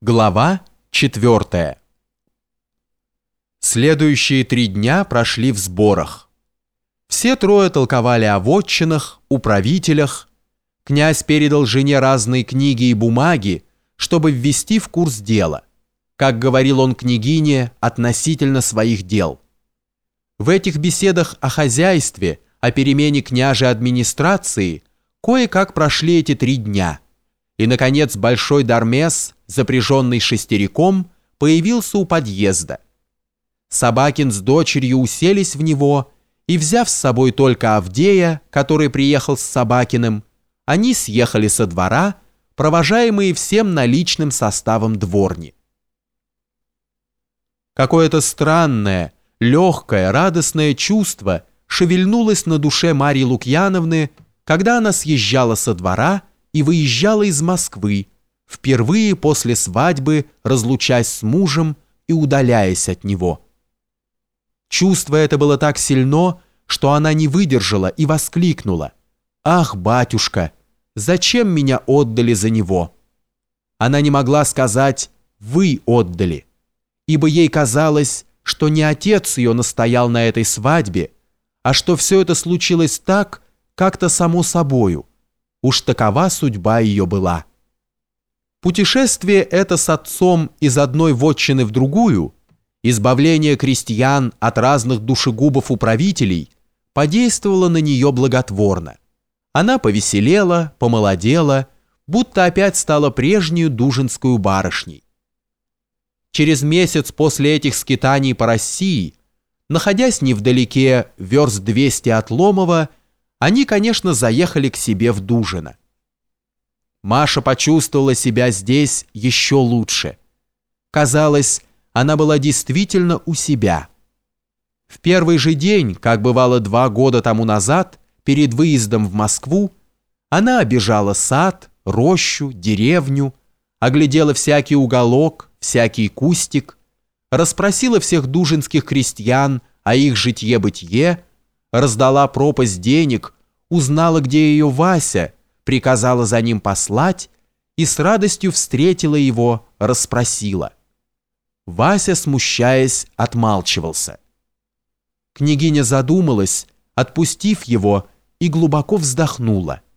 Глава 4. Следующие три дня прошли в сборах. Все трое толковали о вотчинах, управителях. Князь передал жене разные книги и бумаги, чтобы ввести в курс дела, как говорил он княгине относительно своих дел. В этих беседах о хозяйстве, о перемене княжей администрации кое-как прошли эти три дня – и, наконец, большой дармес, запряженный шестериком, появился у подъезда. Собакин с дочерью уселись в него, и, взяв с собой только Авдея, который приехал с Собакиным, они съехали со двора, провожаемые всем наличным составом дворни. Какое-то странное, легкое, радостное чувство шевельнулось на душе Марьи Лукьяновны, когда она съезжала со двора и выезжала из Москвы, впервые после свадьбы разлучаясь с мужем и удаляясь от него. Чувство это было так сильно, что она не выдержала и воскликнула. «Ах, батюшка, зачем меня отдали за него?» Она не могла сказать «вы отдали», ибо ей казалось, что не отец ее настоял на этой свадьбе, а что все это случилось так, как-то само собою, Уж такова судьба ее была. Путешествие это с отцом из одной вотчины в другую, избавление крестьян от разных душегубов-управителей, подействовало на нее благотворно. Она повеселела, помолодела, будто опять стала прежнюю дужинскую барышней. Через месяц после этих скитаний по России, находясь невдалеке верст 200 от Ломова, они, конечно, заехали к себе в Дужино. Маша почувствовала себя здесь еще лучше. Казалось, она была действительно у себя. В первый же день, как бывало два года тому назад, перед выездом в Москву, она обижала сад, рощу, деревню, оглядела всякий уголок, всякий кустик, расспросила всех дужинских крестьян о их житье-бытие, раздала пропасть денег, узнала, где ее Вася, приказала за ним послать и с радостью встретила его, расспросила. Вася, смущаясь, отмалчивался. Княгиня задумалась, отпустив его, и глубоко вздохнула –